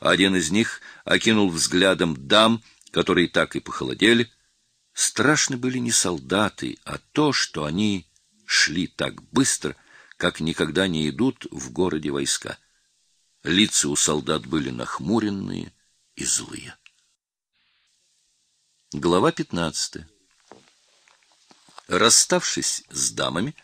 Один из них окинул взглядом дам, которые так и похолодели. Страшны были не солдаты, а то, что они шли так быстро, как никогда не идут в городе войска. Лица у солдат были нахмуренные и злые. Глава 15. Расставшись с дамами,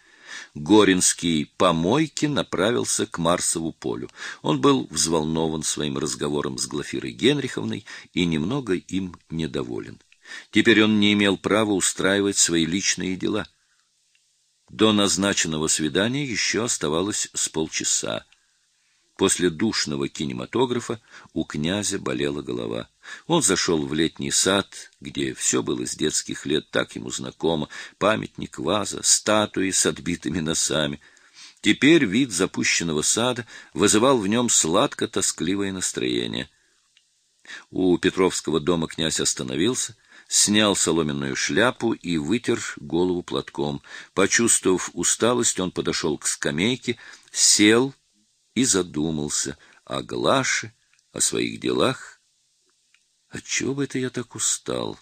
Горинский по мойке направился к Марсову полю. Он был взволнован своим разговором с Глафирой Генриховной и немного им недоволен. Теперь он не имел права устраивать свои личные дела. До назначенного свидания еще оставалось с полчаса. После душного кинематографа у князя болела голова. Он зашел в летний сад, где все было с детских лет так ему знакомо: памятник, ваза, статуи с отбитыми носами. Теперь вид запущенного сада вызывал в нем сладко-тоскливое настроение. У Петровского дома князь остановился, снял соломенную шляпу и вытер голову платком. Почувствовав усталость, он подошел к скамейке, сел и задумался о Глаше, о своих делах. Отчего бы это я так устал?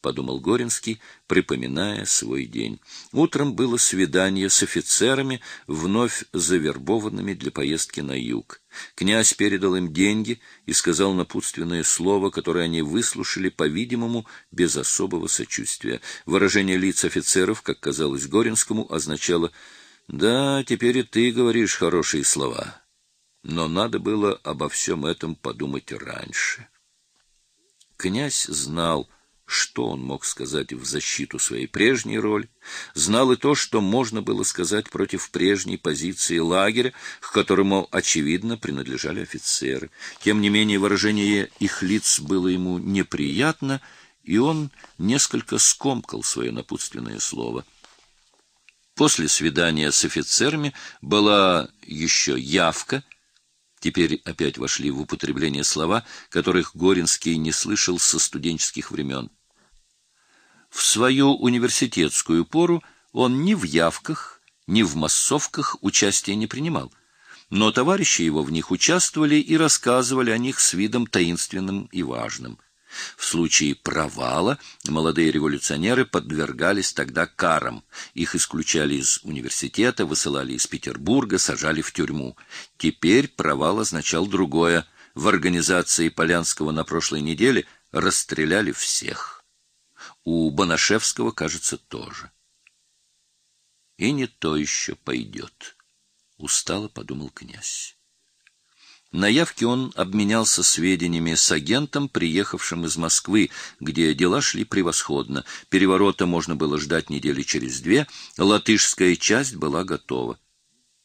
подумал Горинский, припоминая свой день. Утром было свидание с офицерами, вновь завербованными для поездки на юг. Князь передал им деньги и сказал напутственное слово, которое они выслушали, по-видимому, без особого сочувствия. Выражение лиц офицеров, как казалось Горинскому, означало: "Да, теперь и ты говоришь хорошие слова" но надо было обо всем этом подумать раньше. Князь знал, что он мог сказать в защиту своей прежней роли, знал и то, что можно было сказать против прежней позиции лагеря, к которому очевидно принадлежали офицеры. Тем не менее выражение их лиц было ему неприятно, и он несколько скомкал свое напутственное слово. После свидания с офицерами была еще явка — Теперь опять вошли в употребление слова, которых Горинский не слышал со студенческих времен. В свою университетскую пору он ни в явках, ни в массовках участия не принимал, но товарищи его в них участвовали и рассказывали о них с видом таинственным и важным. В случае провала молодые революционеры подвергались тогда карам. Их исключали из университета, высылали из Петербурга, сажали в тюрьму. Теперь провал означал другое. В организации Полянского на прошлой неделе расстреляли всех. У Банашевского, кажется, тоже. И не то еще пойдет, устало подумал князь. На явке он обменялся сведениями с агентом, приехавшим из Москвы, где дела шли превосходно. Переворота можно было ждать недели через две, латышская часть была готова.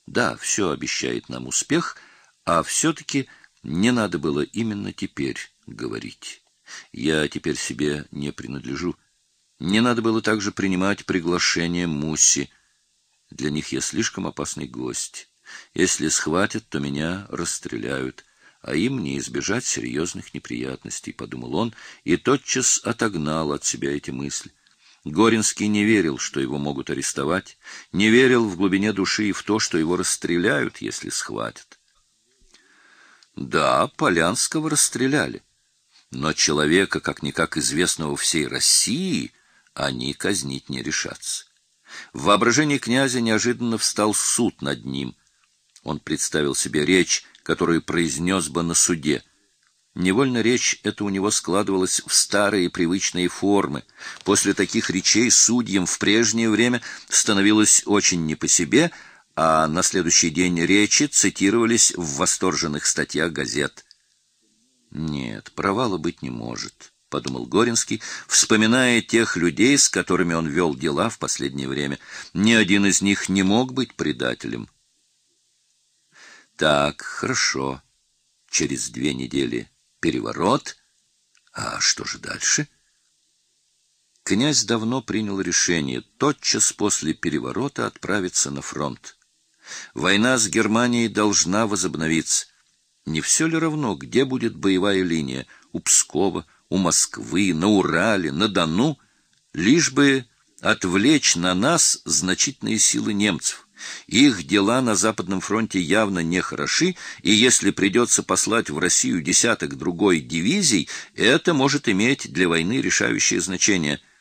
Да, все обещает нам успех, а все-таки не надо было именно теперь говорить. Я теперь себе не принадлежу. Не надо было также принимать приглашение Муси. Для них я слишком опасный гость. Если схватят, то меня расстреляют, а им не избежать серьезных неприятностей, подумал он и тотчас отогнал от себя эти мысли. Горинский не верил, что его могут арестовать, не верил в глубине души и в то, что его расстреляют, если схватят. Да, Полянского расстреляли, но человека, как никак известного всей России, они казнить не решатся. В воображении князя неожиданно встал суд над ним — он представил себе речь, которую произнес бы на суде. Невольно речь эта у него складывалась в старые привычные формы. После таких речей судьям в прежнее время становилось очень не по себе, а на следующий день речи цитировались в восторженных статьях газет. Нет, провала быть не может, подумал Горинский, вспоминая тех людей, с которыми он вел дела в последнее время. Ни один из них не мог быть предателем. Так, хорошо. Через две недели переворот. А что же дальше? Князь давно принял решение тотчас после переворота отправиться на фронт. Война с Германией должна возобновиться. Не все ли равно, где будет боевая линия? У Пскова, у Москвы, на Урале, на Дону? Лишь бы отвлечь на нас значительные силы немцев Их дела на Западном фронте явно не хороши, и если придется послать в Россию десяток другой дивизий, это может иметь для войны решающее значение –